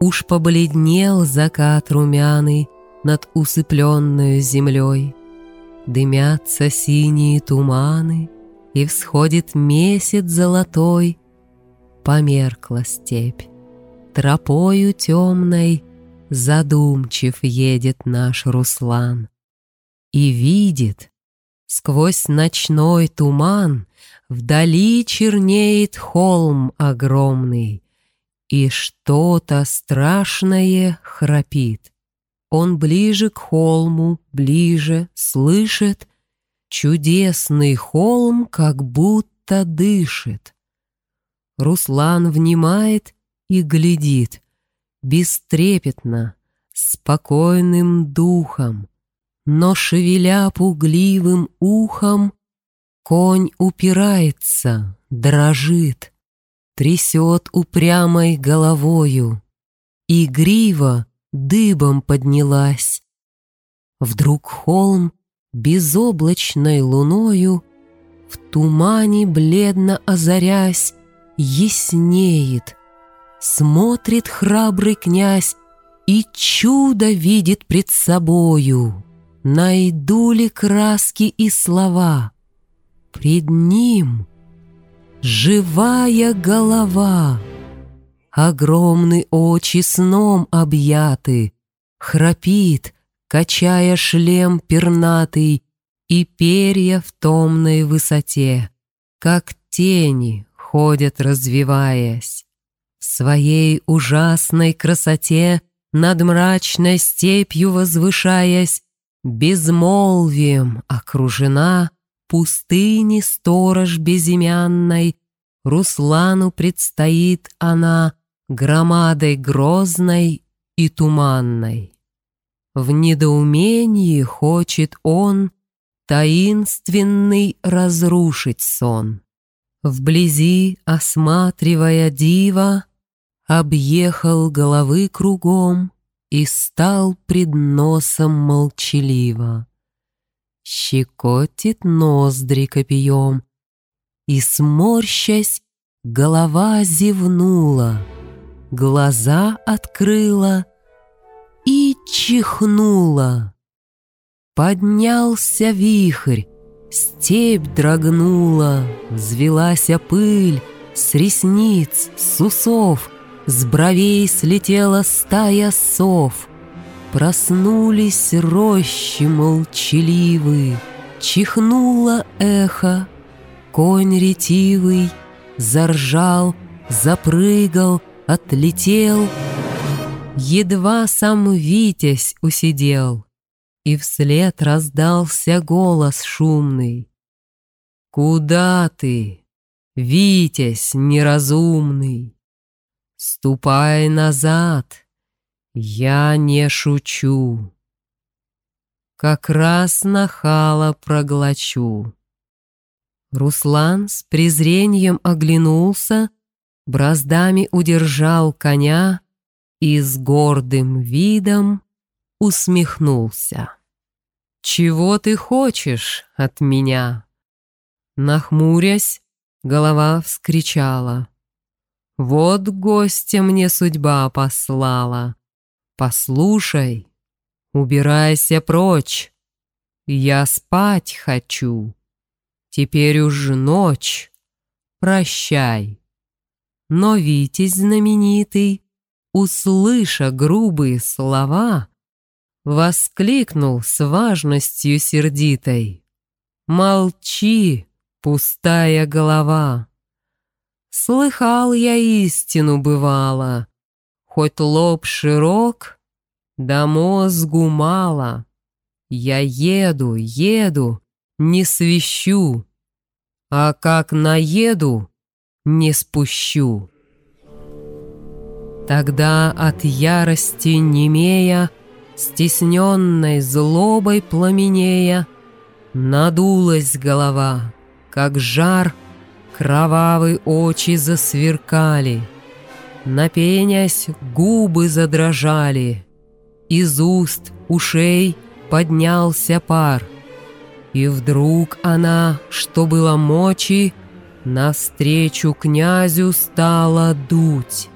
Уж побледнел закат румяный Над усыпленную землей. Дымятся синие туманы, И всходит месяц золотой. Померкла степь. Тропою темной Задумчив едет наш Руслан. И видит, сквозь ночной туман Вдали чернеет холм огромный, И что-то страшное храпит. Он ближе к холму, ближе, слышит, Чудесный холм как будто дышит. Руслан внимает и глядит, Бестрепетно, спокойным духом, Но, шевеля пугливым ухом, Конь упирается, дрожит, Трясет упрямой головою, И грива дыбом поднялась. Вдруг холм безоблачной луною В тумане бледно озарясь Яснеет, смотрит храбрый князь И чудо видит пред собою. Найду ли краски и слова — Пред ним живая голова, Огромные очи сном объяты, Храпит, качая шлем пернатый, И перья в томной высоте, Как тени ходят, развиваясь. В своей ужасной красоте Над мрачной степью возвышаясь, Безмолвием окружена — пустыни сторож безымянной, Руслану предстоит она громадой грозной и туманной. В недоумении хочет он таинственный разрушить сон. Вблизи, осматривая диво, объехал головы кругом и стал пред носом молчаливо щекотит ноздри копьем. И, сморщась, голова зевнула, глаза открыла и чихнула. Поднялся вихрь, степь дрогнула, взвелась пыль с ресниц, с усов, с бровей слетела стая сов — Проснулись рощи молчаливые, Чихнуло эхо, конь ретивый Заржал, запрыгал, отлетел. Едва сам Витязь усидел, И вслед раздался голос шумный. «Куда ты, Витязь неразумный? Ступай назад!» Я не шучу. Как раз нахала проглочу. Руслан с презрением оглянулся, браздами удержал коня и с гордым видом усмехнулся. «Чего ты хочешь от меня?» Нахмурясь, голова вскричала. «Вот гостя мне судьба послала. Послушай, убирайся прочь, я спать хочу. Теперь уж ночь, прощай. Но Витязь знаменитый, услыша грубые слова, Воскликнул с важностью сердитой. Молчи, пустая голова. Слыхал я истину бывало, Хоть лоб широк, да мозгу мало. Я еду, еду, не свищу, А как наеду, не спущу. Тогда от ярости немея, Стесненной злобой пламенея, Надулась голова, как жар, Кровавые очи засверкали — Напенясь, губы задрожали, Из уст, ушей поднялся пар, И вдруг она, что было мочи, Навстречу князю стала дуть.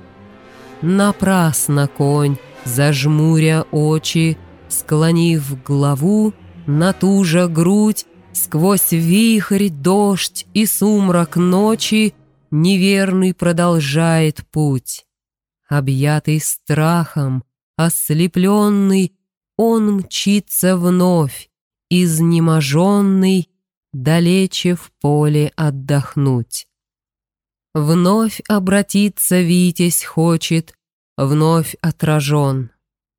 Напрасно конь, зажмуря очи, Склонив главу на ту же грудь, Сквозь вихрь, дождь и сумрак ночи Неверный продолжает путь. Объятый страхом, ослепленный, Он мчится вновь, изнеможенный, Далече в поле отдохнуть. Вновь обратиться Витязь хочет, Вновь отражен.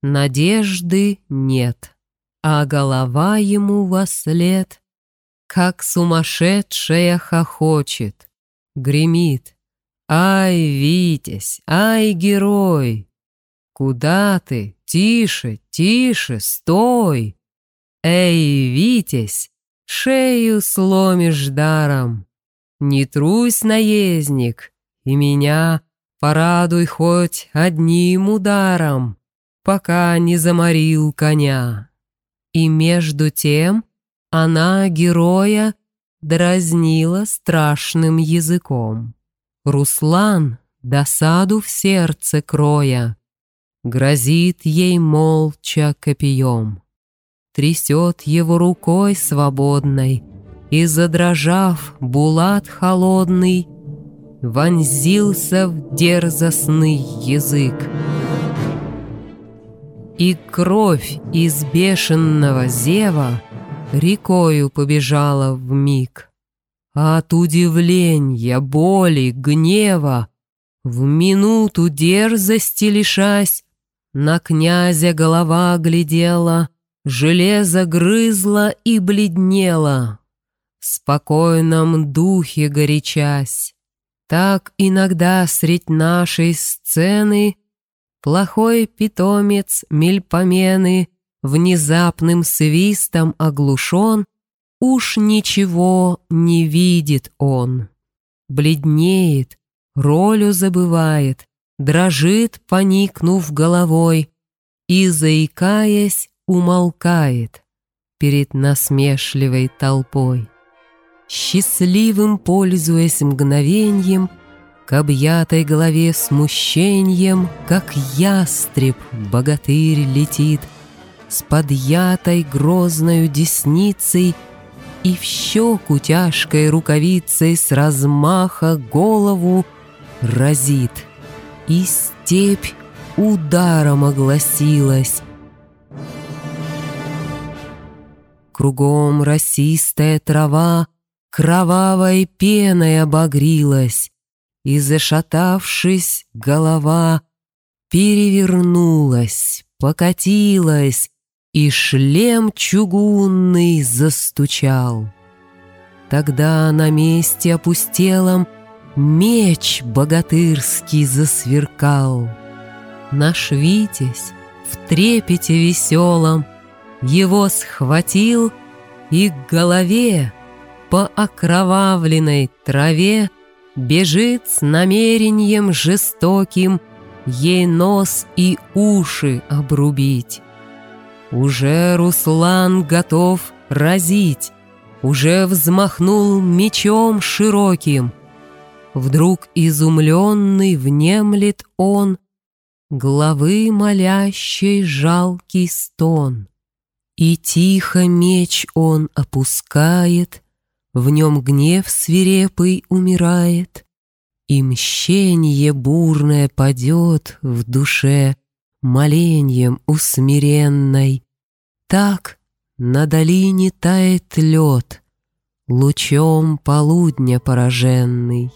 Надежды нет, А голова ему во след, Как сумасшедшая хохочет, Гремит. Ай, Витязь, ай, герой! Куда ты? Тише, тише, стой! Эй, Витязь, шею сломишь даром! Не трусь, наездник, и меня Порадуй хоть одним ударом, Пока не заморил коня. И между тем она героя Дразнила страшным языком. Руслан, досаду в сердце кроя, Грозит ей молча копьем. Трясет его рукой свободной, и, задрожав, булат холодный Вонзился в дерзостный язык. И кровь из бешеного зева Рекою побежала в миг. От удивления, боли, гнева В минуту дерзости лишась, На князя голова глядела, Железо грызла и бледнела, в спокойном духе горячась. Так иногда средь нашей сцены Плохой питомец мельпомены Внезапным свистом оглушен, Уж ничего не видит он. Бледнеет, ролю забывает, Дрожит, поникнув головой, И, заикаясь, умолкает перед насмешливой толпой. Счастливым пользуясь мгновеньем, К объятой голове смущением, Как ястреб богатырь летит, С подъятой грозною десницей И в щеку тяжкой рукавицей С размаха голову разит. И степь ударом огласилась, Кругом росистая трава Кровавой пеной обогрилась, И, зашатавшись, голова Перевернулась, покатилась, И шлем чугунный застучал. Тогда на месте опустелом Меч богатырский засверкал. Наш Витязь в трепете веселом его схватил и к голове по окровавленной траве Бежит с намерением жестоким Ей нос и уши обрубить. Уже Руслан готов разить, Уже взмахнул мечом широким. Вдруг изумленный внемлет он Главы молящей жалкий стон. И тихо меч он опускает, В нем гнев свирепый умирает, И мщение бурное падет в душе Моленьем усмиренной. Так на долине тает лед, Лучом полудня пораженный.